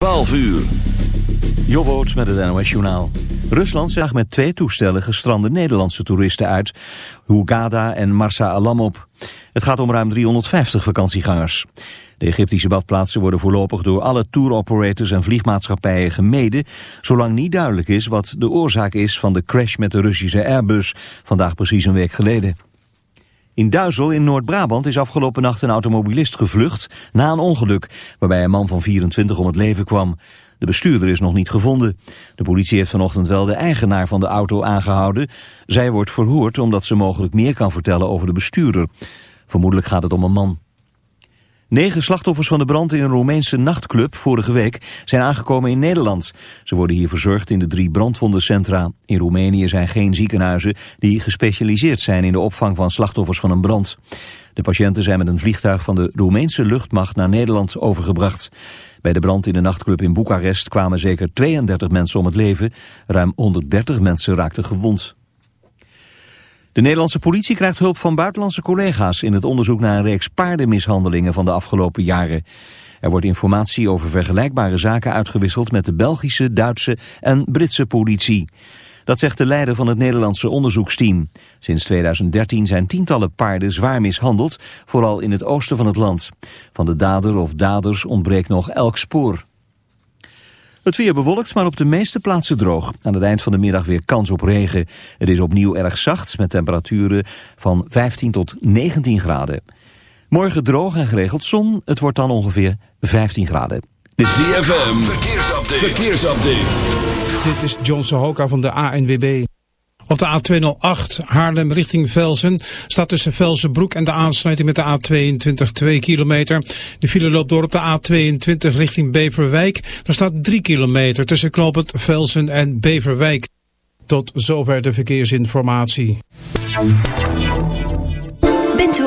12 uur. Jobboot met het NOS Journaal. Rusland zag met twee toestellen gestrande Nederlandse toeristen uit. Hurghada en Marsa Alam op. Het gaat om ruim 350 vakantiegangers. De Egyptische badplaatsen worden voorlopig door alle touroperators en vliegmaatschappijen gemeden, zolang niet duidelijk is wat de oorzaak is van de crash met de Russische Airbus, vandaag precies een week geleden. In Duizel in Noord-Brabant is afgelopen nacht een automobilist gevlucht na een ongeluk, waarbij een man van 24 om het leven kwam. De bestuurder is nog niet gevonden. De politie heeft vanochtend wel de eigenaar van de auto aangehouden. Zij wordt verhoord omdat ze mogelijk meer kan vertellen over de bestuurder. Vermoedelijk gaat het om een man. Negen slachtoffers van de brand in een Roemeense nachtclub vorige week zijn aangekomen in Nederland. Ze worden hier verzorgd in de drie brandwondencentra. In Roemenië zijn geen ziekenhuizen die gespecialiseerd zijn in de opvang van slachtoffers van een brand. De patiënten zijn met een vliegtuig van de Roemeense luchtmacht naar Nederland overgebracht. Bij de brand in de nachtclub in Boekarest kwamen zeker 32 mensen om het leven. Ruim 130 mensen raakten gewond. De Nederlandse politie krijgt hulp van buitenlandse collega's in het onderzoek naar een reeks paardenmishandelingen van de afgelopen jaren. Er wordt informatie over vergelijkbare zaken uitgewisseld met de Belgische, Duitse en Britse politie. Dat zegt de leider van het Nederlandse onderzoeksteam. Sinds 2013 zijn tientallen paarden zwaar mishandeld, vooral in het oosten van het land. Van de dader of daders ontbreekt nog elk spoor. Het weer bewolkt, maar op de meeste plaatsen droog. Aan het eind van de middag weer kans op regen. Het is opnieuw erg zacht, met temperaturen van 15 tot 19 graden. Morgen droog en geregeld zon. Het wordt dan ongeveer 15 graden. De ZFM, verkeersupdate. verkeersupdate. Dit is John Sohoka van de ANWB. Op de A208 Haarlem richting Velsen staat tussen Velsenbroek en de aansluiting met de A22 2 kilometer. De file loopt door op de A22 richting Beverwijk. Daar staat 3 kilometer tussen knooppunt Velsen en Beverwijk. Tot zover de verkeersinformatie.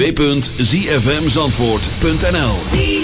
www.zfmzandvoort.nl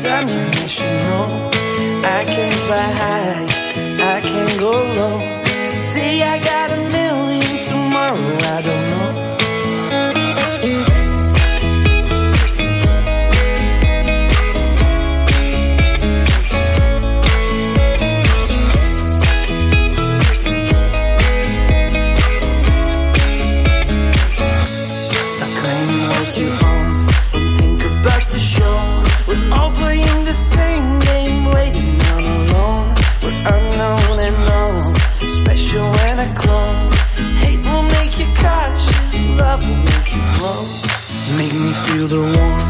Sometimes I wish you know I can fly high, I can go low. Today I got a million, tomorrow I don't. the one